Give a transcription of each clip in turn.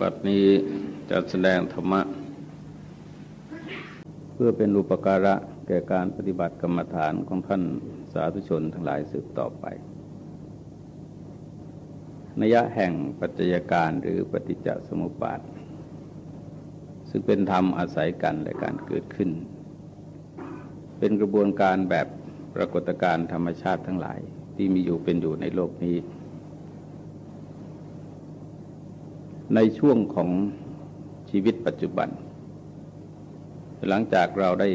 บัดนี้จะแสดงธรรมะ เพื่อเป็นอุปการะแก่การปฏิบัติกรรมฐานของท่านสาธุชนทั้งหลายสืบต่อไปนัยะแห่งปัจจัยการหรือปฏิจจสมุปบาท ซึ่งเป็นธรรมอาศัยกันและการเกิดขึ้น เป็นกระบวนการแบบปรากฏการณ์ธรรมชาติทั้งหลายที่มีอยู่เป็นอยู่ในโลกนี้ ในช่วงของชีวิตปัจจุบัน หลังจากเราได้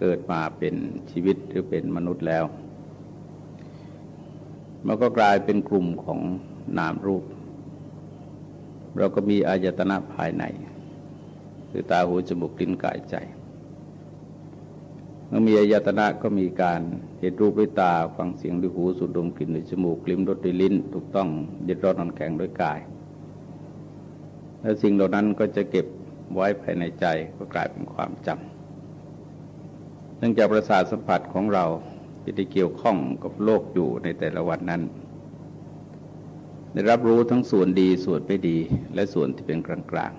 เกิดมาเป็นชีวิตหรือเป็นมนุษย์แล้ว มันก็กลายเป็นกลุ่มของนามรูป เราก็มีอายตนะภายใน คือตาหูจมูกลิ้นกายใจเมื่อมีอายตนะก็มีการเห็นรูปด้วยตา ฟังเสียงด้วยหู สูดดมกลิ่นด้วยจมูก ลิ้มรสด้วยลิ้น ถูกต้องยึดรสนอนแข็งด้วยกาย แล้วสิ่งเหล่านั้นก็จะเก็บไว้ภายในใจก็กลายเป็นความจำเนื่องจากประสาทสัมผัสของเราที่ได้เกี่ยวข้องกับโลกอยู่ในแต่ละวันนั้น ได้รับรู้ทั้งส่วนดีส่วนไม่ดีและส่วนที่เป็นกลาง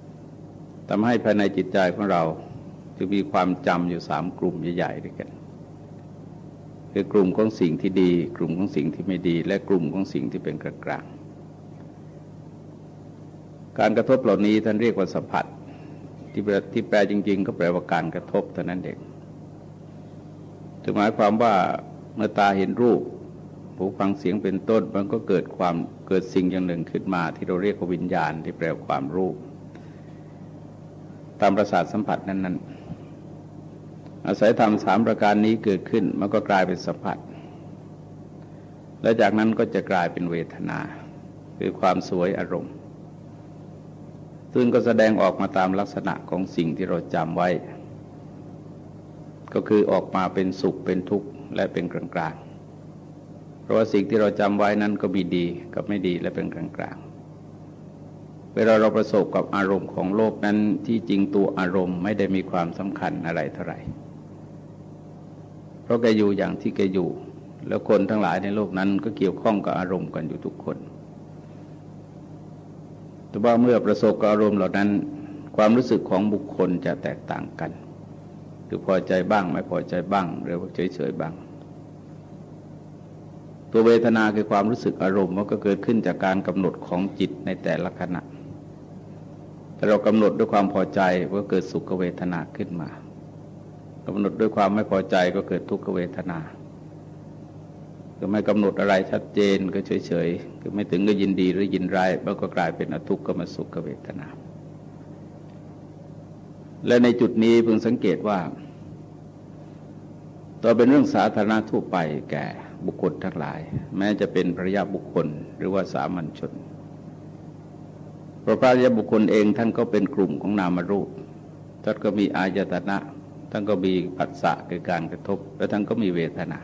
ๆทำให้ภายในจิตใจของเราจะมีความจำอยู่สามกลุ่มใหญ่ๆด้วยกันคือกลุ่มของสิ่งที่ดี กลุ่มของสิ่งที่ไม่ดี และกลุ่มของสิ่งที่เป็นกลางๆ การกระทบเหล่านี้ท่านเรียกว่าสัมผัส ที่ที่แปลจริง ๆ ก็แปลว่าการกระทบเท่านั้นเองจะหมายความว่าเมื่อตาเห็นรูปหูฟังเสียงเป็นต้นมันก็เกิดความเกิดสิ่งอย่างหนึ่งขึ้นมา ที่เราเรียกว่าวิญญาณที่แปลความรูป ตามประสาทสัมผัสนั้น ๆ อาศัยธรรมสามประการนี้เกิดขึ้นมันก็กลายเป็นสัมผัส และจากนั้นก็จะกลายเป็นเวทนา คือความสวยอารมณ์ ซึ่งก็แสดงออกมาตามลักษณะของสิ่งที่เราจำไว้ ก็คือออกมาเป็นสุขเป็นทุกข์และเป็นกลางๆเพราะว่าสิ่งที่เราจำไว้นั้นก็มีดีกับไม่ดีและเป็นกลางๆเวลาเราประสบกับอารมณ์ของโลกนั้นที่จริงตัวอารมณ์ไม่ได้มีความสำคัญอะไรเท่าไหร่ เพราะแกอยู่อย่างที่แกอยู่ แล้วคนทั้งหลายในโลกนั้นก็เกี่ยวข้องกับอารมณ์กันอยู่ทุกคน แต่ว่าเมื่อประสบกับอารมณ์เหล่านั้น ความรู้สึกของบุคคลจะแตกต่างกัน คือพอใจบ้างไม่พอใจบ้าง หรือเฉยๆบ้าง ตัวเวทนาคือความรู้สึกอารมณ์มันก็เกิดขึ้นจากการกำหนดของจิตในแต่ละขณะแต่เรากำหนดด้วยความพอใจก็เกิดสุขเวทนาขึ้นมากำหนดด้วยความไม่พอใจก็เกิดทุกขเวทนา ก็ไม่กำหนดอะไรชัดเจนก็เฉยๆคือไม่ถึงก็ยินดีหรือยินร้ายมันก็กลายเป็นอทุกขมสุขเวทนา และในจุดนี้เพิ่งสังเกตว่าต่อเป็นเรื่องสาธารณะทั่วไปแก่บุคคลทั้งหลาย แม้จะเป็นพระยาบุคคลหรือว่าสามัญชนพระพระยาบุคคลเองท่านก็เป็นกลุ่มของนามรูปท่านก็มีอายตนะท่านก็มีปัสสะคือการกระทบ และท่านก็มีเวทนา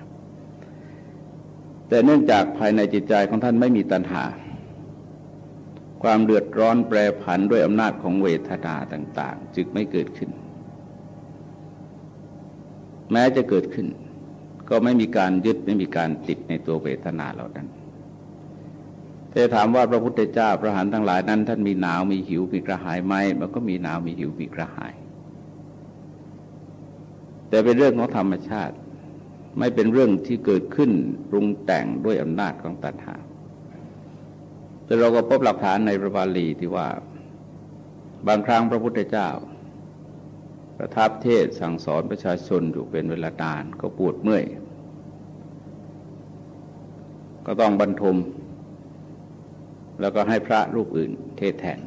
แต่เนื่องจากภายในจิตใจของท่านไม่มีตัณหา ความเดือดร้อนแปรผันด้วยอำนาจของเวทนาต่าง ๆ จึงไม่เกิดขึ้น แม้จะเกิดขึ้น ก็ไม่มีการยึดไม่มีการติดในตัวเวทนาเหล่านั้นแต่ถามว่าพระพุทธเจ้าพระหันทั้งหลายนั้น ท่านมีหนาวมีหิวมีกระหายไหมมันก็มีหนาวมีหิวมีกระหาย แต่เป็นเรื่องของธรรมชาติ ไม่เป็นเรื่องที่เกิดขึ้นปรุงแต่งด้วยอำนาจของตัณหา แต่เราก็พบหลักฐานในพระบาลีที่ว่า บางครั้งพระพุทธเจ้า ประทับเทศสั่งสอนประชาชนอยู่เป็นเวลานานก็ปวดเมื่อย ก็ต้องบรรทม แล้วก็ให้พระรูปอื่นเทศแทน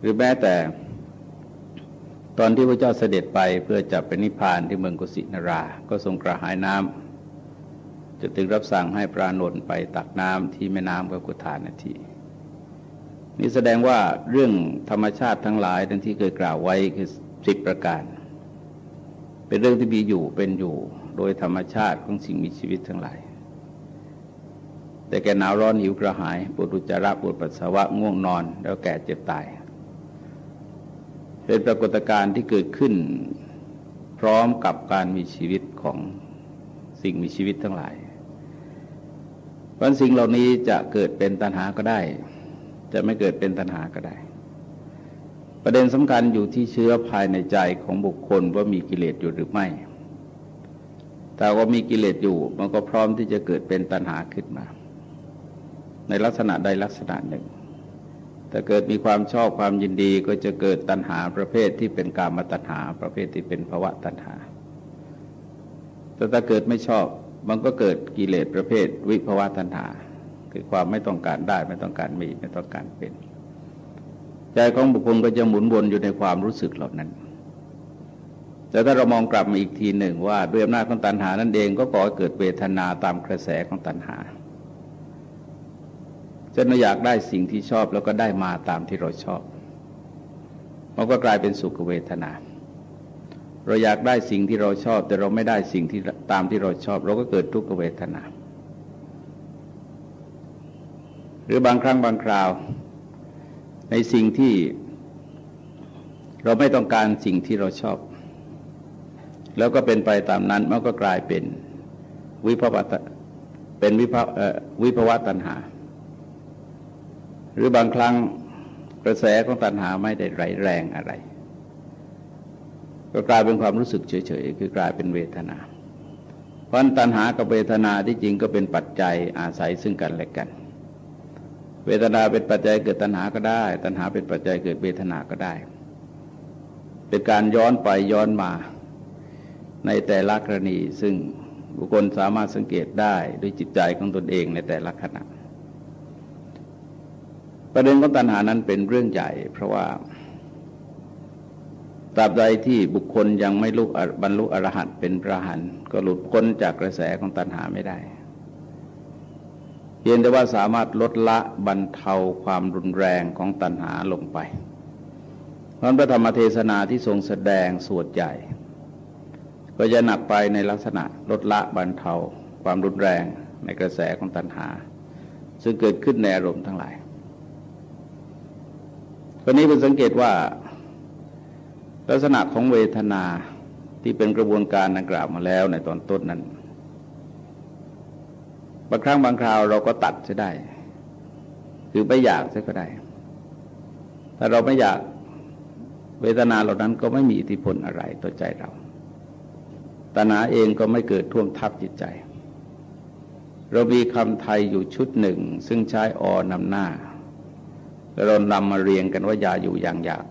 หรือแม้แต่ ตอนที่พระเจ้าเสด็จไปเพื่อจะไปนิพพานที่เมืองกุสินารา ก็ทรงกระหายน้ำจะถึงรับสั่งให้ปรานนไปตักน้ำที่แม่น้ำกับกุฏานาทีนี่แสดงว่าเรื่องธรรมชาติทั้งหลายทั้งที่เคยกล่าวไว้คือสิบประการ เป็นเรื่องที่มีอยู่เป็นอยู่โดยธรรมชาติของสิ่งมีชีวิตทั้งหลาย แต่แกหนาวร้อนหิวกระหายปวดอุจจาระปวดปัสสาวะง่วงนอน แล้วแก่เจ็บตาย เป็นปรากฏการณ์ที่เกิดขึ้น พร้อมกับการมีชีวิตของสิ่งมีชีวิตทั้งหลายวันสิ่งเหล่านี้จะเกิดเป็นตัณหาก็ได้ จะไม่เกิดเป็นตัณหาก็ได้ ประเด็นสำคัญอยู่ที่เชื้อภายในใจของบุคคลว่ามีกิเลสอยู่หรือไม่ แต่ว่ามีกิเลสอยู่มันก็พร้อมที่จะเกิดเป็นตัณหาขึ้นมา ในลักษณะใดลักษณะหนึ่ง แต่เกิดมีความชอบความยินดีก็จะเกิดตัณหาประเภทที่เป็นกามตัณหา ประเภทที่เป็นภวะตัณหา แต่ถ้าเกิดไม่ชอบมันก็เกิดกิเลสประเภทวิภวะตัณหา คือความไม่ต้องการได้ไม่ต้องการมีไม่ต้องการเป็น ใจของบุคคลก็จะหมุนวนอยู่ในความรู้สึกเหล่านั้น แต่ถ้าเรามองกลับมาอีกทีหนึ่งว่าด้วยอำนาจของตัณหานั่นเองก็ก่อให้เกิดเวทนาตามกระแสของตัณหา จนเราอยากได้สิ่งที่ชอบแล้วก็ได้มาตามที่เราชอบ มันก็กลายเป็นสุขเวทนา เราอยากได้สิ่งที่เราชอบ แต่เราไม่ได้สิ่งที่ตามที่เราชอบ เราก็เกิดทุกขเวทนา หรือบางครั้งบางคราว ในสิ่งที่เราไม่ต้องการสิ่งที่เราชอบ แล้วก็เป็นไปตามนั้นมันก็กลายเป็นวิภวะเป็นวิภวะตัณหา รือบางครั้งกระแสของตัณหาไม่ได้ไรแรงอะไร ก็กลายเป็นความรู้สึกเฉยๆ คือกลายเป็นเวทนา เพราะตัณหากับเวทนาที่จริงก็เป็นปัจจัยอาศัยซึ่งกันและกัน เวทนาเป็นปัจจัยเกิดตัณหาก็ได้ ตัณหาเป็นปัจจัยเกิดเวทนาก็ได้ เป็นการย้อนไปย้อนมาในแต่ละกรณีซึ่งบุคคลสามารถสังเกตได้ด้วยจิตใจของตนเองในแต่ละขณะ ประเด็นของตัณหานั้นเป็นเรื่องใหญ่ เพราะว่าตราบใดที่บุคคลยังไม่ลุกบรรลุอรหันต์เป็นพระหันก็หลุดพ้นจากกระแสของตัณหาไม่ได้เพียงแต่ว่าสามารถลดละบรรเทาความรุนแรงของตัณหาลงไปเพราะพระธรรมเทศนาที่ทรงแสดงสวดใหญ่ ก็จะหนักไปในลักษณะลดละบรรเทาความรุนแรงในกระแสของตัณหา ซึ่งเกิดขึ้นในอารมณ์ทั้งหลาย วันนี้เป็นสังเกตว่า ลักษณะของเวทนาที่เป็นกระบวนการดังกล่าวมาแล้วในตอนต้นนั้นบางครั้งบางคราวเราก็ตัดจะได้ คือไม่อยากจะก็ได้ ถ้าเราไม่อยากเวทนาเหล่านั้นก็ไม่มีอิทธิพลอะไรต่อใจเราตัณหาเองก็ไม่เกิดท่วมทับจิตใจ เรามีคำไทยอยู่ชุดหนึ่ง ซึ่งใช้อนำหน้า แล้วเรานำมาเรียงกันว่าอย่าอยู่อย่างอยาก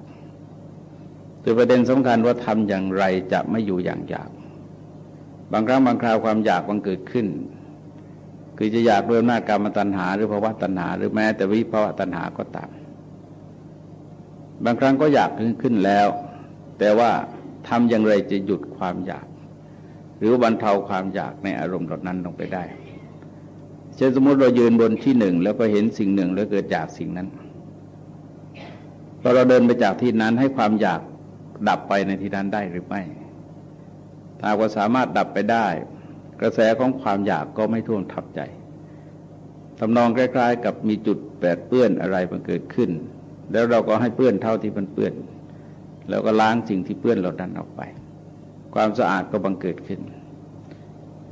ตัวประเด็นสำคัญว่าทำอย่างไรจะไม่อยู่อย่างอยาก บางครั้งบางคราวความอยากมันเกิดขึ้น คือจะอยากด้วยหน้ากรรมตัณหา หรือภาวะตัณหา หรือแม้แต่วิภาวะตัณหาก็ตาม บางครั้งก็อยากขึ้นแล้ว แต่ว่าทำอย่างไรจะหยุดความอยาก หรือบรรเทาความอยากในอารมณ์เหล่านั้นลงไปได้เช่นสมมติเรายืนบนที่หนึ่งแล้วก็เห็นสิ่งหนึ่งแล้วเกิดอยากสิ่งนั้น พอเราเดินไปจากที่นั้นให้ความอยากดับไปในที่นั้นได้หรือไม่ถ้าว่าสามารถดับไปได้ กระแสของความอยากก็ไม่ท่วมทับใจทำนองใกล้ๆกับมีจุดแปดเปื้อนอะไรมันเกิดขึ้น แล้วเราก็ให้เปื้อนเท่าที่มันเปื้อน แล้วก็ล้างสิ่งที่เปื้อนเหล่านั้นออกไป ความสะอาดก็บังเกิดขึ้น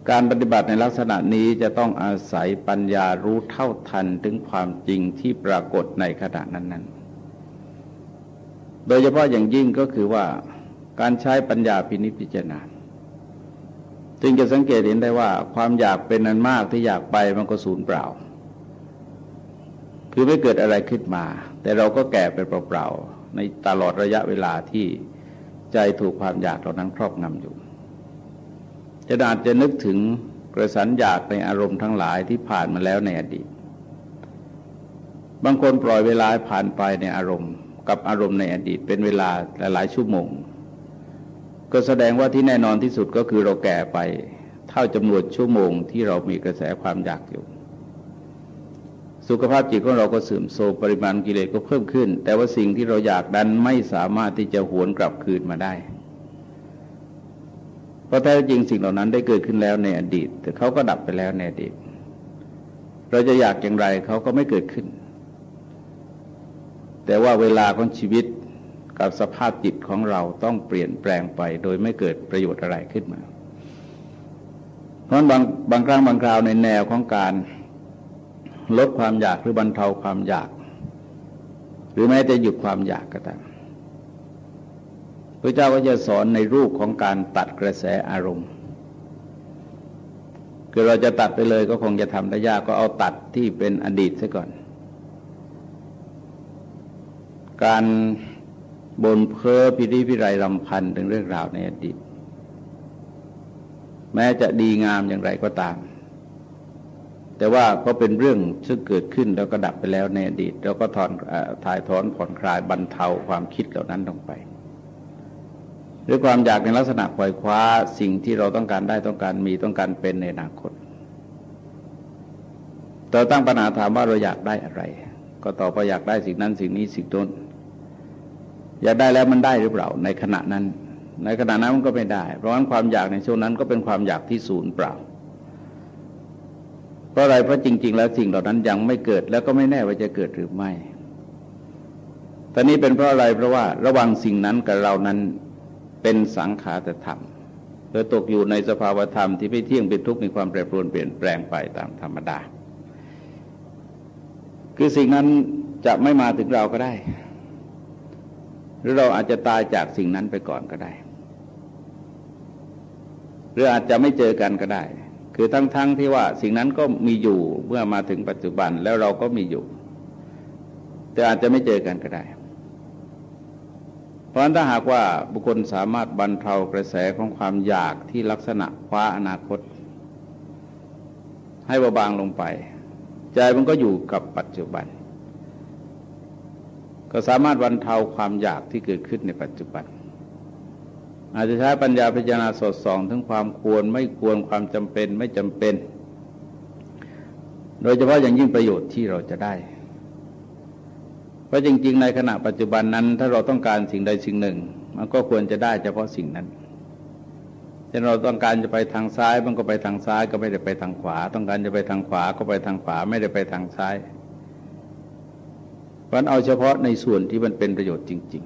การปฏิบัติในลักษณะนี้จะต้องอาศัยปัญญารู้เท่าทันถึงความจริงที่ปรากฏในขณะนั้นๆ โดยเฉพาะอย่างยิ่งก็คือว่าการใช้ปัญญาพินิจพิจารณาจึงจะสังเกตเห็นได้ว่า ความอยากเป็นนันมากที่อยากไปมันก็สูญเปล่า คือไม่เกิดอะไรขึ้นมา แต่เราก็แก่ไปเปล่าๆในตลอดระยะเวลาที่ใจถูกความอยากเหล่านั้นครอบงำอยู่จะอาจจะนึกถึงกระสันอยากในอารมณ์ทั้งหลายที่ผ่านมาแล้วในอดีต บางคนปล่อยเวลาผ่านไปในอารมณ์ กับอารมณ์ในอดีตเป็นเวลาหลายชั่วโมง ก็แสดงว่าที่แน่นอนที่สุดก็คือเราแก่ไป เท่าจำนวนชั่วโมงที่เรามีกระแสความอยากอยู่ สุขภาพจิตของเราก็เสื่อมโทรมปริมาณกิเลสก็เพิ่มขึ้น แต่ว่าสิ่งที่เราอยากดันไม่สามารถที่จะหวนกลับคืนมาได้เพราะแท้จริงสิ่งเหล่านั้นได้เกิดขึ้นแล้วในอดีต แต่เขาก็ดับไปแล้วในอดีต เราจะอยากอย่างไรเขาก็ไม่เกิดขึ้น แต่ว่าเวลาของชีวิตกับสภาพจิตของเราต้องเปลี่ยนแปลงไป โดยไม่เกิดประโยชน์อะไรขึ้นมา เพราะบางบางครั้งบางคราวในแนวของการลดความอยากหรือบรรเทาความอยาก หรือแม้จะหยุดความอยากก็ตามพระเจ้าก็จะสอนในรูปของการตัดกระแสอารมณ์คือเราจะตัดไปเลยก็คงจะทำได้ยากก็เอาตัดที่เป็นอดีตซะก่อน การบนเพ้อพิริพิไรรำพันถึงเรื่องราวในอดีต แม้จะดีงามอย่างไรก็ตาม แต่ว่าก็เป็นเรื่องซึ่งเกิดขึ้นแล้วก็ดับไปแล้วในอดีตเราก็ถอนถ่ายถอนผ่อนคลายบรรเทาความคิดเหล่านั้นลงไปด้วยความอยากในลักษณะปล่อยคว้าสิ่งที่เราต้องการได้ต้องการมีต้องการเป็นในอนาคตเราตั้งปัญหาถามว่าเราอยากได้อะไร ก็ตอบว่าอยากได้สิ่งนั้นสิ่งนี้สิ่งต้น อยากได้แล้วมันได้หรือเปล่าในขณะนั้น ในขณะนั้นมันก็ไม่ได้ เพราะฉะนั้นความอยากในช่วงนั้นก็เป็นความอยากที่ศูนย์เปล่า เพราะอะไรเพราะจริง ๆ แล้วสิ่งเหล่านั้นยังไม่เกิดแล้วก็ไม่แน่ว่าจะเกิดหรือไม่ตอนนี้เป็นเพราะอะไรเพราะว่าระว่างสิ่งนั้นกับเรานั้นเป็นสังขารธรรมโดยตกอยู่ในสภาวธรรมที่ไม่เที่ยงเป็นทุกข์มีความแปรปรวนเปลี่ยนแปลงไปตามธรรมดา คือสิ่งนั้นจะไม่มาถึงเราก็ได้ หรือเราอาจจะตายจากสิ่งนั้นไปก่อนก็ได้ หรืออาจจะไม่เจอกันก็ได้ คือทั้งๆทที่ว่าสิ่งนั้นก็มีอยู่เมื่อมาถึงปัจจุบันแล้วเราก็มีอยู่ แต่อาจจะไม่เจอกันก็ได้ เพราะฉะนั้นถ้าหากว่าบุคคลสามารถบรรเทากระแสของความอยากที่ลักษณะคว้าอนาคต ให้เบาบางลงไป ใจมันก็อยู่กับปัจจุบัน ก็สามารถบรรเทาความอยากที่เกิดขึ้นในปัจจุบัน อาจจะใช้ปัญญาพิจารณาสดส่องถึงความควรไม่ควรความจำเป็นไม่จำเป็น โดยเฉพาะอย่างยิ่งประโยชน์ที่เราจะได้ เพราะจริง ๆ ในขณะปัจจุบันนั้น ถ้าเราต้องการสิ่งใดสิ่งหนึ่ง มันก็ควรจะได้เฉพาะสิ่งนั้นเช่นเราต้องการจะไปทางซ้าย มันก็ไปทางซ้าย ก็ไม่ได้ไปทางขวา ต้องการจะไปทางขวาก็ไปทางขวา ไม่ได้ไปทางซ้าย เพราะเอาเฉพาะในส่วนที่มันเป็นประโยชน์จริง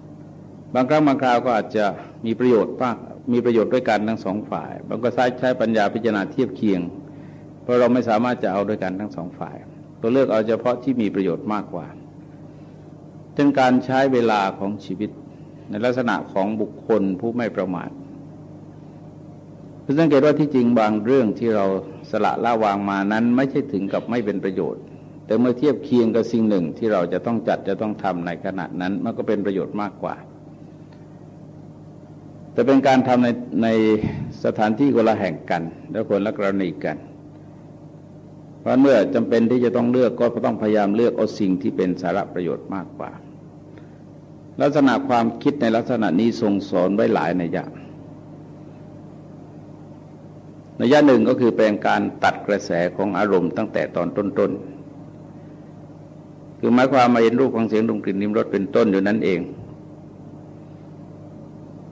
ๆ บางครั้งบางคราวก็อาจจะมีประโยชน์มากมีประโยชน์ด้วยกันทั้งสองฝ่ายบางก็ใช้ใช้ปัญญาพิจารณาเทียบเคียง เพราะเราไม่สามารถจะเอาด้วยกันทั้งสองฝ่ายตัวเลือกเอาเฉพาะที่มีประโยชน์มากกว่าเป็นการใช้เวลาของชีวิต ในลักษณะของบุคคลผู้ไม่ประมาทเพื่อสังเกตว่าที่จริงบางเรื่องที่เราสละละวางมานั้น ไม่ใช่ถึงกับไม่เป็นประโยชน์ แต่เมื่อเทียบเคียงกับสิ่งหนึ่งที่เราจะต้องจัดจะต้องทำในขณะนั้นมันก็เป็นประโยชน์มากกว่า แต่เป็นการทำในในสถานที่คนละแห่งกัน และคนละกรณีกัน เพราะเมื่อจำเป็นที่จะต้องเลือกก็ต้องพยายามเลือกเอาสิ่งที่เป็นสาระประโยชน์มากกว่า ลักษณะความคิดในลักษณะนี้ทรงสอนไว้หลายในย่างในย่าหนึ่งก็คือเป็นการตัดกระแสของอารมณ์ตั้งแต่ตอนต้นๆ คือหมายความมาเห็นรูปของเสียงดมกลิ่นนิมรสเป็นต้นอยู่นั่นเอง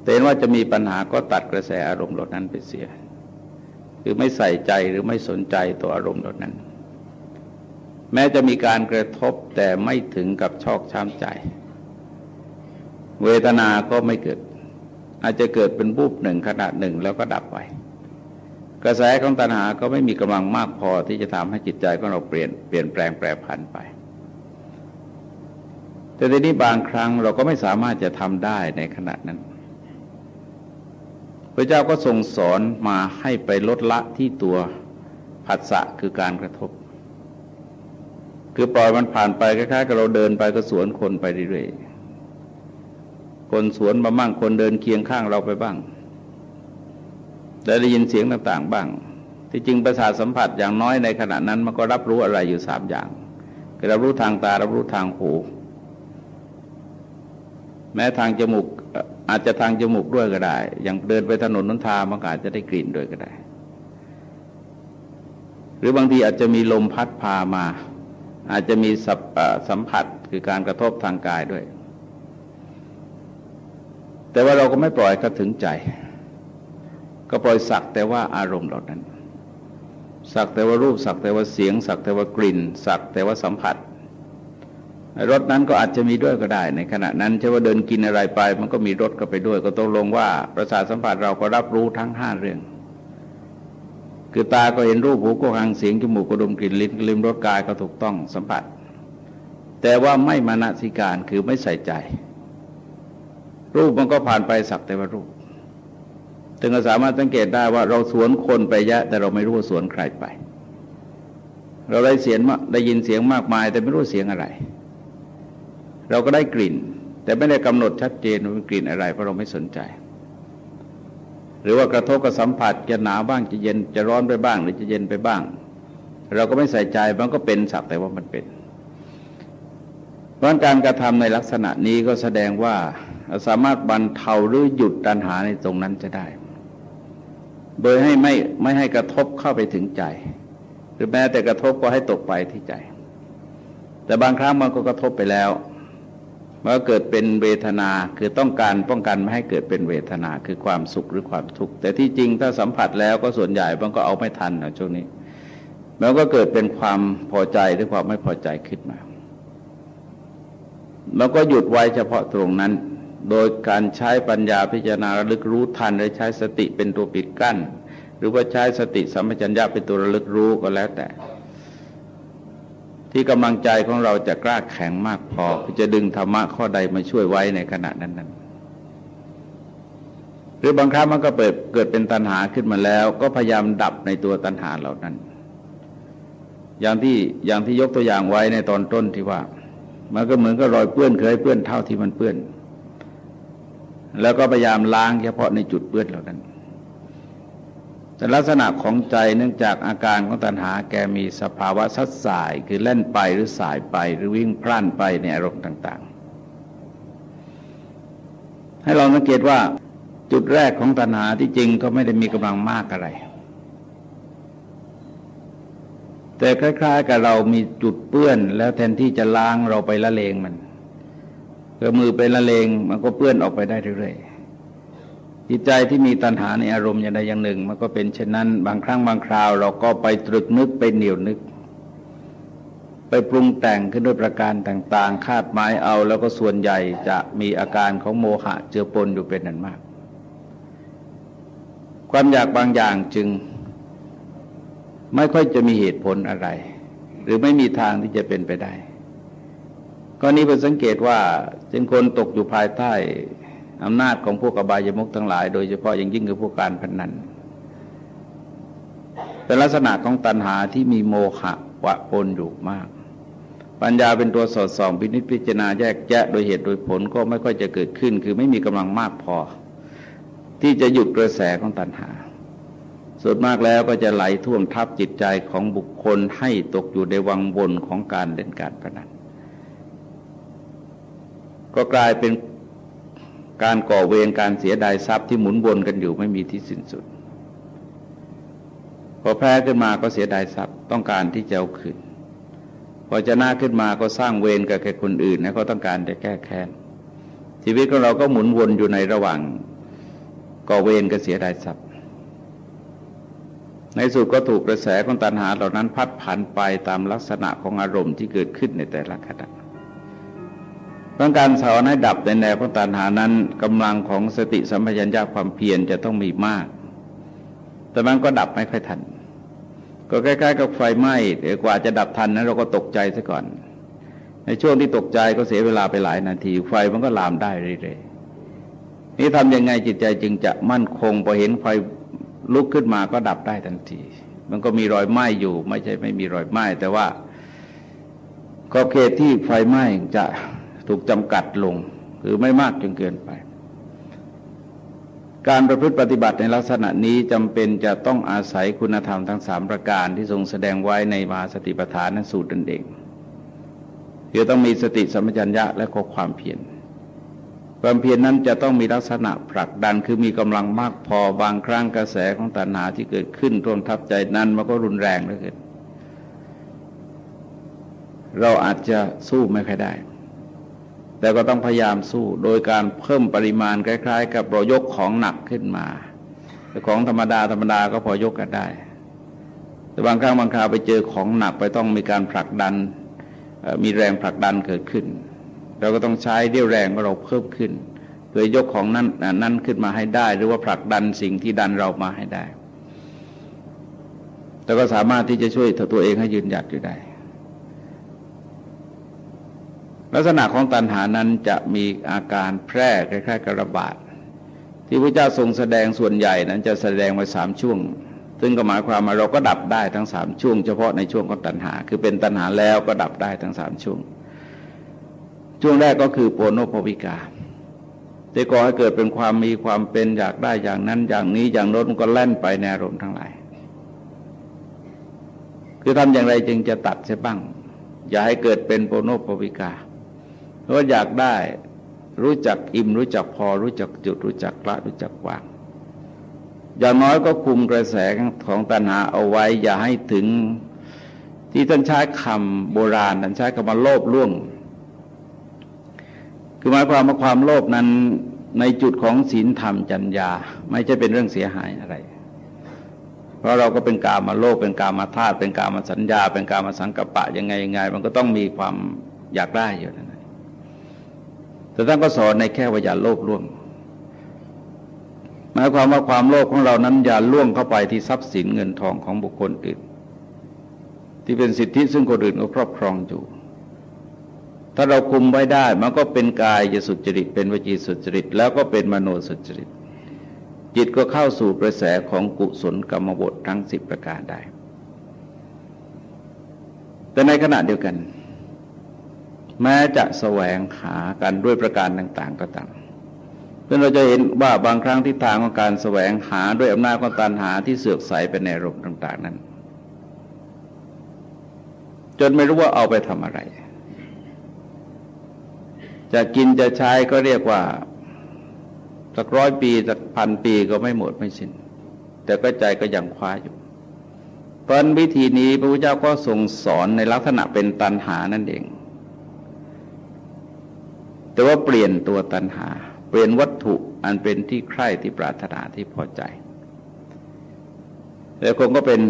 แต่เห็นว่าจะมีปัญหาก็ตัดกระแสอารมณ์เหล่านั้นไปเสีย คือไม่ใส่ใจหรือไม่สนใจตัวอารมณ์เหล่านั้น แม้จะมีการกระทบแต่ไม่ถึงกับชอกช้ำใจ เวทนาก็ไม่เกิด อาจจะเกิดเป็นบูบหนึ่งขนาดหนึ่งแล้วก็ดับไป กระแสของตัณหาก็ไม่มีกำลังมากพอที่จะทำให้จิตใจของเราเปลี่ยนเปลี่ยนแปลงแปรผันไป แต่ในนี้บางครั้งเราก็ไม่สามารถจะทำได้ในขณะนั้น พระเจ้าก็ทรงสอนมาให้ไปลดละที่ตัวผัสสะคือการกระทบ คือปล่อยมันผ่านไปคล้ายๆกับเราเดินไปก็สวนคนไปเรื่อยๆคนสวนมาบ้างคนเดินเคียงข้างเราไปบ้างได้ยินเสียงต่างๆ บ้าง ที่จริงประสาทสัมผัสอย่างน้อยในขณะนั้นมันก็รับรู้อะไรอยู่สามอย่างคือรับรู้ทางตา รับรู้ทางหู แม้ทางจมูกอาจจะทางจมูกด้วยก็ได้ อย่างเดินไปถนนนนทางมันอาจจะได้กลิ่นด้วยก็ได้ หรือบางทีอาจจะมีลมพัดพามา อาจจะมีสัมผัสคือการกระทบทางกายด้วย แต่ว่าเราก็ไม่ปล่อยก็ถึงใจ ก็ปล่อยสักแต่ว่าอารมณ์เหล่านั้น สักแต่ว่ารูปสักแต่ว่าเสียง สักแต่ว่ากลิ่น สักแต่ว่าสัมผัส รถนั้นก็อาจจะมีด้วยก็ได้ ในขณะนั้นใช่ว่าเดินกินอะไรไป มันก็มีรถก็ไปด้วย ก็ต้องลงว่าประสาทสัมผัสเราก็รับรู้ทั้งห้าเรื่อง คือตาก็เห็นรูปหูก็ฟังเสียงจมูกก็ดมกลิ่นลิ้นลิ้มรสกายก็ถูกต้องสัมผัส แต่ว่าไม่มานาสิการคือไม่ใส่ใจ รูปมันก็ผ่านไปสักแต่ว่ารูปถึงสามารถสังเกตได้ว่าเราสวนคนไปเยอะ แต่เราไม่รู้ว่าสวนใครไป เราได้เสียงได้ยินเสียงมากมาย แต่ไม่รู้เสียงอะไร เราก็ได้กลิ่น แต่ไม่ได้กำหนดชัดเจนว่าเป็นกลิ่นอะไร เพราะเราไม่สนใจ หรือว่ากระทบกับสัมผัสจะหนาบ้างจะเย็นจะร้อนไปบ้าง หรือจะเย็นไปบ้าง เราก็ไม่ใส่ใจมันก็เป็นสักแต่ว่ามันเป็นเพราะการกระทำในลักษณะนี้ก็แสดงว่าสามารถบรรเทาหรือหยุดตัณหาในตรงนั้นจะได้ โดยให้ไม่ไม่ให้กระทบเข้าไปถึงใจ หรือแม้แต่กระทบก็ให้ตกไปที่ใจ แต่บางครั้งมันก็กระทบไปแล้ว มันก็เกิดเป็นเวทนาคือต้องการป้องกันไม่ให้เกิดเป็นเวทนาคือความสุขหรือความทุกข์แต่ที่จริงถ้าสัมผัสแล้วก็ส่วนใหญ่มันก็เอาไม่ทันนะช่วงนี้มันก็เกิดเป็นความพอใจหรือความไม่พอใจขึ้นมาแล้วก็หยุดไว้เฉพาะตรงนั้น โดยการใช้ปัญญาพิจารณาระลึกรู้ทันหรือใช้สติเป็นตัวปิดกั้น หรือว่าใช้สติสัมปชัญญะเป็นตัวระลึกรู้ก็แล้วแต่ ที่กำลังใจของเราจะกล้าแข็งมากพอจะดึงธรรมะข้อใดมาช่วยไว้ในขณะนั้นนั้นหรือบางครั้งมันก็เปิดเกิดเป็นตัณหาขึ้นมาแล้ว ก็พยายามดับในตัวตัณหาเหล่านั้น อย่างที่อย่างที่ยกตัวอย่างไว้ในตอนต้นที่ว่า มันก็เหมือนกับรอยเปื้อนเคยเปื้อนเท่าที่มันเปื้อน แล้วก็พยายามล้างเฉพาะในจุดเปื้อนเหล่านั้น แต่ลักษณะของใจเนื่องจากอาการของตัณหาแกมีสภาวะซัดสาย คือเล่นไปหรือสายไปหรือวิ่งพล่านไปในอารมณ์ต่าง ๆ ให้เราสังเกตว่าจุดแรกของตัณหาที่จริงก็ไม่ได้มีกำลังมากอะไร แต่คล้ายๆ กับเรามีจุดเปื้อน แล้วแทนที่จะล้างเราไปละเลงมันเพื่อมือไปละเลงมันก็เปื้อนออกไปได้เรื่อยๆ จิตใจที่มีตัณหาในอารมณ์อย่างใดอย่างหนึ่ง มันก็เป็นเช่นนั้น บางครั้งบางคราว เราก็ไปตรึกนึกไปเหนียวนึก ไปปรุงแต่งขึ้นด้วยประการต่างๆ คาดหมายเอา แล้วก็ส่วนใหญ่จะมีอาการของโมหะเจือปนอยู่เป็นนั้นมาก ความอยากบางอย่างจึง ไม่ค่อยจะมีเหตุผลอะไร หรือไม่มีทางที่จะเป็นไปได้ก็นี้เป็นสังเกตว่าเป็นคนตกอยู่ภายใต้ อำนาจของพวกอบายมุกทั้งหลาย โดยเฉพาะอย่างยิ่งคือพวกการพนนันเป็นลักษณะของตัณหาที่มีโมหะวะปนอยู่มาก ปัญญาเป็นตัวสอดส่องพินิจพิจารณาแยกแยะโดยเหตุโดยผลก็ไม่ค่อยจะเกิดขึ้น คือไม่มีกำลังมากพอ ที่จะหยุดกระแสของตัณหาส่วนมากแล้วก็จะไหลท่วมทับจิตใจของบุคคลให้ตกอยู่ในวังวนของการเล่นการพนันก็กลายเป็น การก่อเวรการเสียดายทรัพย์ที่หมุนวนกันอยู่ไม่มีที่สิ้นสุด พอแพ้ขึ้นมาก็เสียดายทรัพย์ต้องการที่จะเอาคืนพอจะหน่าขึ้นมาก็สร้างเวรกับแก่คนอื่นนะก็ต้องการจะแก้แค้นชีวิตของเราก็หมุนวนอยู่ในระหว่างก่อเวรกับเสียดายทรัพย์ ในสุดก็ถูกกระแสของตัณหาเหล่านั้นพัดผ่านไปตามลักษณะของอารมณ์ที่เกิดขึ้นในแต่ละขณะ เพราะการสอนให้ดับในแนวของตัณหานั้นกำลังของสติสัมปชัญญะความเพียรจะต้องมีมาก แต่มันก็ดับไม่ค่อยทัน ก็ใกล้ๆกับไฟไหม้เดี๋ยวกว่าจะดับทันนั้นเราก็ตกใจซะก่อน ในช่วงที่ตกใจก็เสียเวลาไปหลายนาที ไฟมันก็ลามได้เรื่อยๆนี่ทำยังไงจิตใจจึงจะมั่นคงพอเห็นไฟลุกขึ้นมาก็ดับได้ทันที มันก็มีรอยไหม้อยู่ ไม่ใช่ไม่มีรอยไหม้แต่ว่าขอบเขตที่ไฟไหม้จะ ถูกจำกัดลงหรือไม่มากจนเกินไป การประพฤติปฏิบัติในลักษณะนี้จำเป็นจะต้องอาศัยคุณธรรมทั้งสามประการที่ทรงแสดงไว้ในมหาสติปัฏฐานนั้นสูตรนั่นเองคือต้องมีสติสัมปชัญญะและก็ความเพียรความเพียรนนั้นจะต้องมีลักษณะผลักดันคือมีกำลังมากพอบางครั้งกระแสของตัณหาที่เกิดขึ้นท่วมทับใจนั้นมันก็รุนแรงเหลือเกินเราอาจจะสู้ไม่ค่อยได้ แต่ก็ต้องพยายามสู้โดยการเพิ่มปริมาณคล้าย ๆ กับเรายกของหนักขึ้นมาแต่ของธรรมดาธรรมดาก็พอยกกันได้ แต่บางครั้งบางคราวไปเจอของหนักไปต้องมีการผลักดันมีแรงผลักดันเกิดขึ้น เราก็ต้องใช้เรี่ยวแรงของเราเพิ่มขึ้นเพื่อยกของนั้นนั้นขึ้นมาให้ได้ หรือว่าผลักดันสิ่งที่ดันเรามาให้ได้แต่ก็สามารถที่จะช่วยตัวเองให้ยืนหยัดอยู่ได้ ลักษณะของตัณหานั้นจะมีอาการแพร่คล้ายๆกระบาดที่พระเจ้าทรงแสดงส่วนใหญ่นั้นจะแสดงไว้สามช่วง ซึ่งก็หมายความว่าเราก็ดับได้ทั้งสามช่วง เฉพาะในช่วงของตัณหา คือเป็นตัณหาแล้วก็ดับได้ทั้งสามช่วง ช่วงแรกก็คือโปโนโพวิกาที่ก่อให้เกิดเป็นความมีความเป็นอยากได้อย่างนั้นอย่างนี้อย่างโน้นก็แล่นไปในอารมณ์ทั้งหลาย คือทำอย่างไรจึงจะตัดเสียบ้าง อย่าให้เกิดเป็นโปโนโพวิกา เพราอยากได้รู้จักอิ่มรู้จักพอรู้จักจุด รู้จักละรู้จักวางอย่างน้อยก็คุมกระแสของตัณหาเอาไว้ อย่าให้ถึงที่ท่านใช้คำโบราณท่านใช้คำว่าโลภล่วง คือหมายความว่าความโลภนั้นในจุดของศีลธรรมจัญญา ไม่ใช่เป็นเรื่องเสียหายอะไร เพราะเราก็เป็นกามาโลภเป็นกามาธาตุเป็นกามาสัญญา เป็นกามาสังกปะยังไงยังไง มันก็ต้องมีความอยากได้อยู่นะ แต่ท่านก็สอนในแค่ว่าอย่าโลภล่วง หมายความว่าความโลภของเรานั้นอย่าล่วงเข้าไปที่ทรัพย์สินเงินทองของบุคคลอื่น ที่เป็นสิทธิซึ่งคนอื่นก็ครอบครองอยู่ ถ้าเราคุมไว้ได้มันก็เป็นกายจะสุจริต เป็นวจีสุจริต แล้วก็เป็นมโนสุจริต จิตก็เข้าสู่กระแสของกุศลกรรมบททั้งสิบประการได้ แต่ในขณะเดียวกัน แม้จะแสวงหากันด้วยประการต่าง ๆ ก็ตามเพื่อเราจะเห็นว่าบางครั้งที่ทางของการแสวงหาด้วยอำนาจของตันหาที่เสือกใสไปในรมต่าง ๆ นั้น จนไม่รู้ว่าเอาไปทำอะไร จะกินจะใช้ก็เรียกว่าสักร้อยปีสักพันปีก็ไม่หมดไม่สิ้น แต่ก็ใจก็ยังคว้าอยู่เพราะวิธีนี้พระพุทธเจ้าก็ทรงสอนในลักษณะเป็นตันหานั่นเอง แต่ว่าเปลี่ยนตัวตันหา เปลี่ยนวัตถุอันเป็นที่ใคร่ที่ปรารถนาที่พอใจแต่คงก็เป็น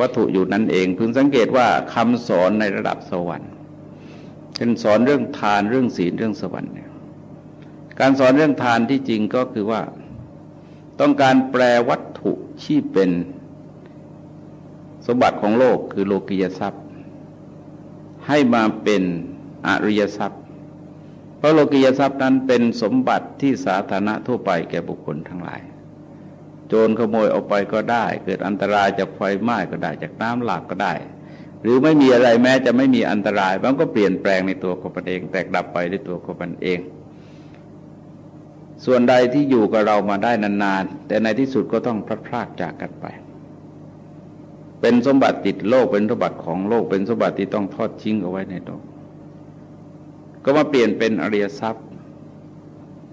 วัตถุอยู่นั่นเองพึงสังเกตว่าคำสอนในระดับสวรรค์เช่นสอนเรื่องทานเรื่องศีลเรื่องสวรรค์เนี่ยการสอนเรื่องทานที่จริงก็คือว่า ต้องการแปลวัตถุที่เป็นสมบัติของโลกคือโลกิยทรัพย์ ให้มาเป็นอริยทรัพย์ เพราะโลกิยทรัพย์นั้นเป็นสมบัติที่สาธารณะทั่วไปแก่บุคคลทั้งหลาย โจรขโมยเอาไปก็ได้ เกิดอันตรายจากไฟไหม้ก็ได้จากน้ำหลากก็ได้ หรือไม่มีอะไรแม้จะไม่มีอันตรายมันก็เปลี่ยนแปลงในตัวของมันเอง แตกดับไปด้วยตัวของมันเอง ส่วนใดที่อยู่กับเรามาได้นานๆ แต่ในที่สุดก็ต้องพลัดพรากจากกันไปเป็นสมบัติติดโลกเป็นสมบัติของโลกเป็นสมบัติที่ต้องทอดทิ้งเอาไว้ในโลก ก็มาเปลี่ยนเป็นอริยทรัพย์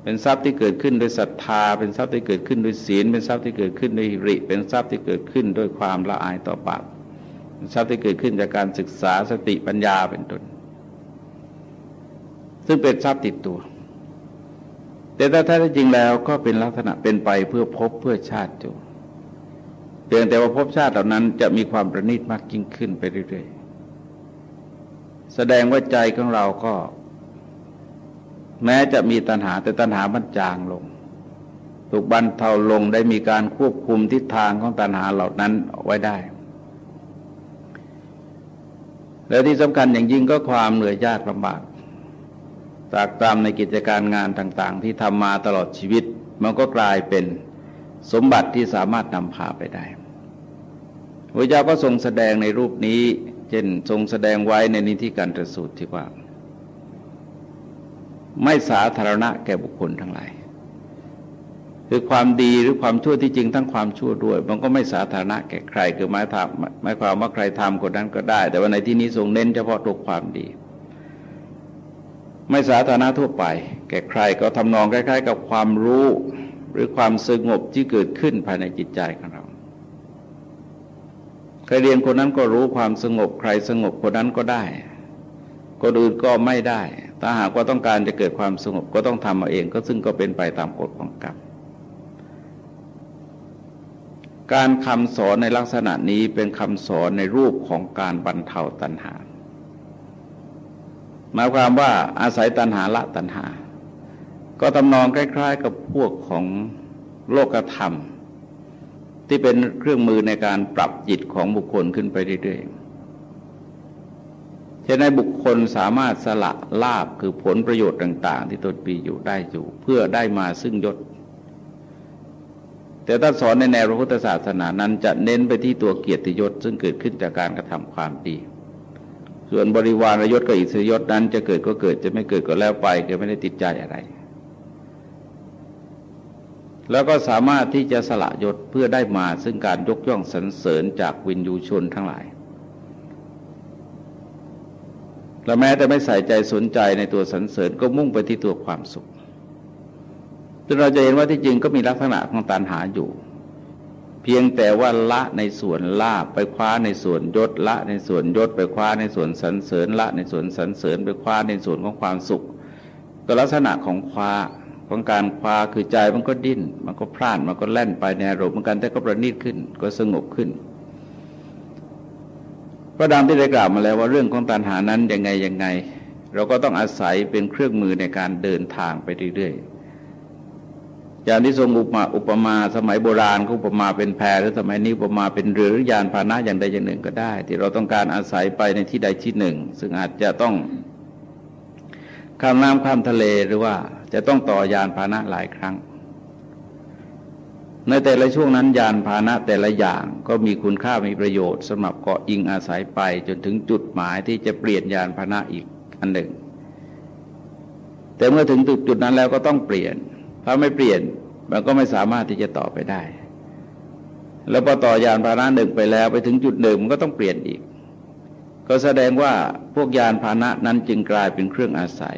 เป็นทรัพย์ที่เกิดขึ้นโดยศรัทธา เป็นทรัพย์ที่เกิดขึ้นโดยศีล เป็นทรัพย์ที่เกิดขึ้นโด้วยริ เป็นทรัพย์ที่เกิดขึ้นด้วยความละอายต่อบาปทรัพย์ที่เกิดขึ้นจากการศึกษาสติปัญญาเป็นต้น ซึ่งเป็นทรัพย์ติดตัว แต่ถ้าแท้จริงแล้วก็เป็นลักษณะเป็นไปเพื่อพบเพื่อชาติอยู่เพียงแต่ว่าพบชาติเหล่านั้นจะมีความประณีตมากยิ่งขึ้นไปเรื่อยๆ แสดงว่าใจของเราก็ แม้จะมีตัณหาแต่ตัณหามันจางลง ถูกบันเทาลงได้มีการควบคุมทิศทางของตัณหาเหล่านั้นไว้ได้ และที่สำคัญอย่างยิ่งก็ความเหนื่อยยากลำบากตากตามในกิจการงานต่างๆ ที่ทำมาตลอดชีวิต มันก็กลายเป็นสมบัติที่สามารถนำพาไปได้พระเจ้าก็ทรงแสดงในรูปนี้ เช่นทรงแสดงไว้ในนิธิการตรสูตรที่ว่า ไม่สาธารณะแก่บุคคลทั้งหลาย คือความดีหรือความชั่วที่จริงทั้งความชั่วด้วย มันก็ไม่สาธารณะแก่ใคร คือหมายถามหมายความว่าใครทำคนนั้นก็ได้ แต่ว่าในที่นี้ทรงเน้นเฉพาะตัวความดี ไม่สาธารณะทั่วไป แก่ใครก็ทำนองคล้าย ๆ กับความรู้หรือความสงบที่เกิดขึ้นภายในจิตใจของเราใครเรียนคนนั้นก็รู้ความสงบใครสงบคนนั้นก็ได้คนอื่นก็ไม่ได้ ถ้าหากว่าต้องการจะเกิดความสงบก็ต้องทำมาเองก็ซึ่งก็เป็นไปตามกฎของกรรมการคำสอนในลักษณะนี้เป็นคำสอนในรูปของการบรรเทาตัณหา หมายความว่าอาศัยตัณหาละตัณหา ก็ตำนองคล้าย ๆ กับพวกของโลกธรรม ที่เป็นเครื่องมือในการปรับจิตของบุคคลขึ้นไปเรื่อยๆ ฉะนั้นบุคคลสามารถสละลาบคือผลประโยชน์ต่าง ๆ ที่ตนปีอยู่ได้อยู่ เพื่อได้มาซึ่งยศ แต่ถ้าสอนในแนวพระพุทธศาสนานั้นจะเน้นไปที่ตัวเกียรติยศซึ่งเกิดขึ้นจากการกระทำความดี ส่วนบริวารยศกับอิสริยศนั้นจะเกิดก็เกิดจะไม่เกิดก็แล้วไปก็ไม่ได้ติดใจอะไร แล้วก็สามารถที่จะสละยศเพื่อได้มาซึ่งการยกย่องสรรเสริญจากวินยูชนทั้งหลาย และแม้แต่ไม่ใส่ใจสนใจในตัวสรรเสริญก็มุ่งไปที่ตัวความสุขจนเราจะเห็นว่าที่จริงก็มีลักษณะของตันหาอยู่ เพียงแต่ว่าละในส่วนลาบไปคว้าในส่วนยศละ ในส่วนยศไปคว้าในส่วนสรรเสริญละ ในส่วนสรรเสริญไปคว้าในส่วนของความสุข ก็ลักษณะของคว้าของการคว้าคือใจมันก็ดิ้น มันก็พลาดมันก็แล่นไปในอารมณ์เหมือนกันแต่ก็ประณีตขึ้นก็สงบขึ้น ก็ดังที่ได้กล่าวมาแล้วว่าเรื่องของตัณหานั้นยังไงยังไง เราก็ต้องอาศัยเป็นเครื่องมือในการเดินทางไปเรื่อยๆอย่างที่ทรงอุปมาอุปมาสมัยโบราณเขาอุปมาเป็นแพหรือสมัยนี้อุปมาเป็นเรือหรือยานพาหนะอย่างใดอย่างหนึ่งก็ได้ ที่เราต้องการอาศัยไปในที่ใดที่หนึ่ง ซึ่งอาจจะต้องข้ามน้ำข้ามทะเลหรือว่าจะต้องต่อยานพาหนะหลายครั้ง ในแต่ละช่วงนั้นยานพาหนะแต่ละอย่างก็มีคุณค่ามีประโยชน์สำหรับเกาะอิงอาศัยไปจนถึงจุดหมายที่จะเปลี่ยนยานพาหนะอีกอันหนึ่ง แต่เมื่อถึงจุดจุดนั้นแล้วก็ต้องเปลี่ยน ถ้าไม่เปลี่ยนมันก็ไม่สามารถที่จะต่อไปได้ แล้วพอต่อยานพาหนะหนึ่งไปแล้ว ไปถึงจุดหนึ่งมันก็ต้องเปลี่ยนอีก ก็แสดงว่าพวกยานพาหนะนั้นจึงกลายเป็นเครื่องอาศัย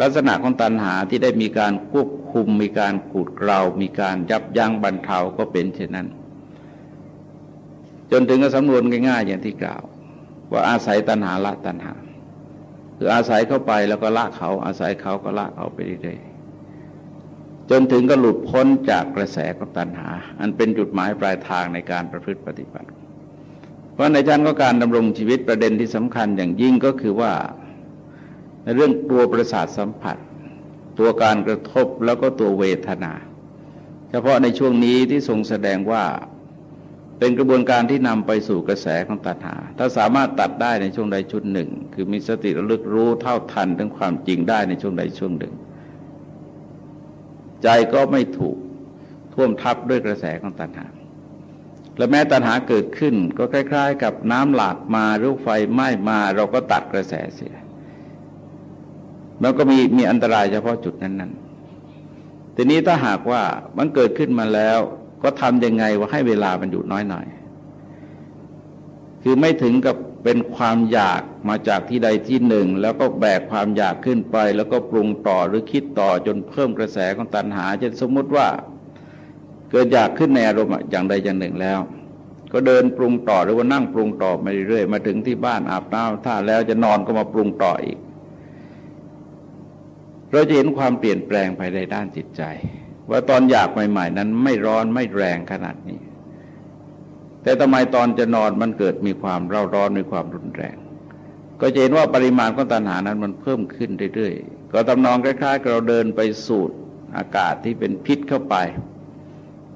ลักษณะของตันหาที่ได้มีการควบคุม มีการขูดเกลา มีการยับยั้งบรรเทาก็เป็นเช่นนั้น จนถึงกับสำนวนง่าย ๆ อย่างที่กล่าว ว่าอาศัยตัณหาละตัณหา คืออาศัยเข้าไปแล้วก็ละเขา อาศัยเขาก็ละเขาไปเรื่อยๆจนถึงก็หลุดพ้นจากกระแสของตัณหา อันเป็นจุดหมายปลายทางในการประพฤติปฏิบัติ เพราะในชั้นก็การดำรงชีวิตประเด็นที่สำคัญอย่างยิ่งก็คือว่า ในเรื่องตัวประสาทสัมผัส ตัวการกระทบแล้วก็ตัวเวทนา เฉพาะในช่วงนี้ที่ทรงแสดงว่าเป็นกระบวนการที่นำไปสู่กระแสของตัณหา ถ้าสามารถตัดได้ในช่วงใดชุดหนึ่ง คือมีสติระลึกรู้เท่าทันถึงความจริงได้ในช่วงใดช่วงหนึ่ง ใจก็ไม่ถูกท่วมทับด้วยกระแสของตัณหาและแม้ตัณหาเกิดขึ้นก็คล้าย ๆ กับน้ำหลากมาหรือไฟไหม้มาเราก็ตัดกระแสเสีย มันก็มีมีอันตรายเฉพาะจุดนั้น ๆ ทีนี้ถ้าหากว่ามันเกิดขึ้นมาแล้ว ก็ทำยังไงว่าให้เวลามันอยู่น้อยหน่อย คือไม่ถึงกับเป็นความอยากมาจากที่ใดที่หนึ่ง แล้วก็แบกความอยากขึ้นไป แล้วก็ปรุงต่อหรือคิดต่อจนเพิ่มกระแสของตัณหาเช่นสมมติว่า เกิดอยากขึ้นในอารมณ์อย่างใดอย่างหนึ่งแล้ว ก็เดินปรุงต่อหรือว่านั่งปรุงต่อมาเรื่อยๆมาถึงที่บ้านอาบน้ำท่าแล้วจะนอนก็มาปรุงต่ออีก เราจะเห็นความเปลี่ยนแปลงภายในด้านจิตใจ ว่าตอนอยากใหม่ ๆ นั้นไม่ร้อนไม่แรงขนาดนี้ แต่ทำไมตอนจะนอนมันเกิดมีความเร่าร้อนมีความรุนแรง ก็จะเห็นว่าปริมาณของตัณหานั้นมันเพิ่มขึ้นเรื่อยๆก็ตำนองคล้ายๆเราเดินไปสูดอากาศที่เป็นพิษเข้าไป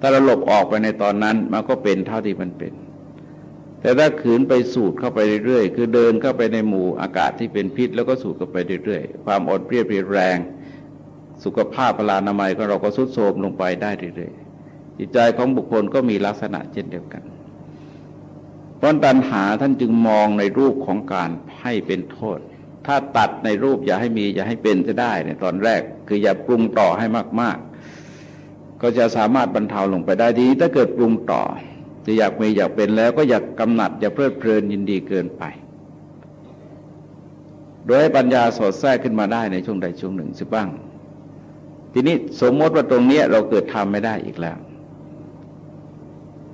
ถ้าเราหลบออกไปในตอนนั้นมันก็เป็นเท่าที่มันเป็น แต่ถ้าขืนไปสูดเข้าไปเรื่อยๆ คือเดินเข้าไปในหมู่อากาศที่เป็นพิษ แล้วก็สูดเข้าไปเรื่อยๆ ความอดเปรี้ยเปรียแรง สุขภาพพลานามัยของเราก็สุดโทรมลงไปได้เรื่อยๆ จิตใจของบุคคลก็มีลักษณะเช่นเดียวกันเพราะตัณหาท่านจึงมองในรูปของการให้เป็นโทษ ถ้าตัดในรูปอย่าให้มีอย่าให้เป็นจะได้ในตอนแรก คืออย่าปรุงต่อให้มากๆ ก็จะสามารถบรรเทาลงไปได้ดี ถ้าเกิดปรุงต่อ จะอยากมีอยากเป็นแล้วก็อยากกำหนัดอยากเพลิดเพลินยินดีเกินไป โดยให้ปัญญาสอดแทรกขึ้นมาได้ในช่วงใดช่วงหนึ่งสิบ้าง ทีนี้สมมติว่าตรงนี้เราเกิดทำไม่ได้อีกแล้ว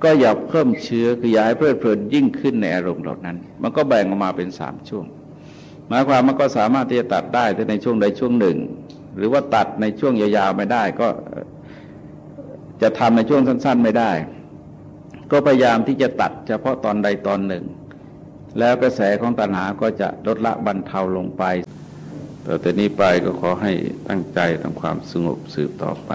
ก็อย่าเพิ่มเชื้อคืออย่าให้เพลิดเพลินยิ่งขึ้นในอารมณ์เหล่านั้น มันก็แบ่งออกมาเป็นสามช่วง หมายความมันก็สามารถที่จะตัดได้แต่ในช่วงใดช่วงหนึ่ง หรือว่าตัดในช่วงยาวๆไม่ได้ก็จะทำในช่วงสั้น ๆ ไม่ได้ ก็พยายามที่จะตัดเฉพาะตอนใดตอนหนึ่ง แล้วกระแสของตัณหาก็จะลดละบรรเทาลงไป ต่อแต่นี้ไปก็ขอให้ตั้งใจทำความสงบสืบต่อไป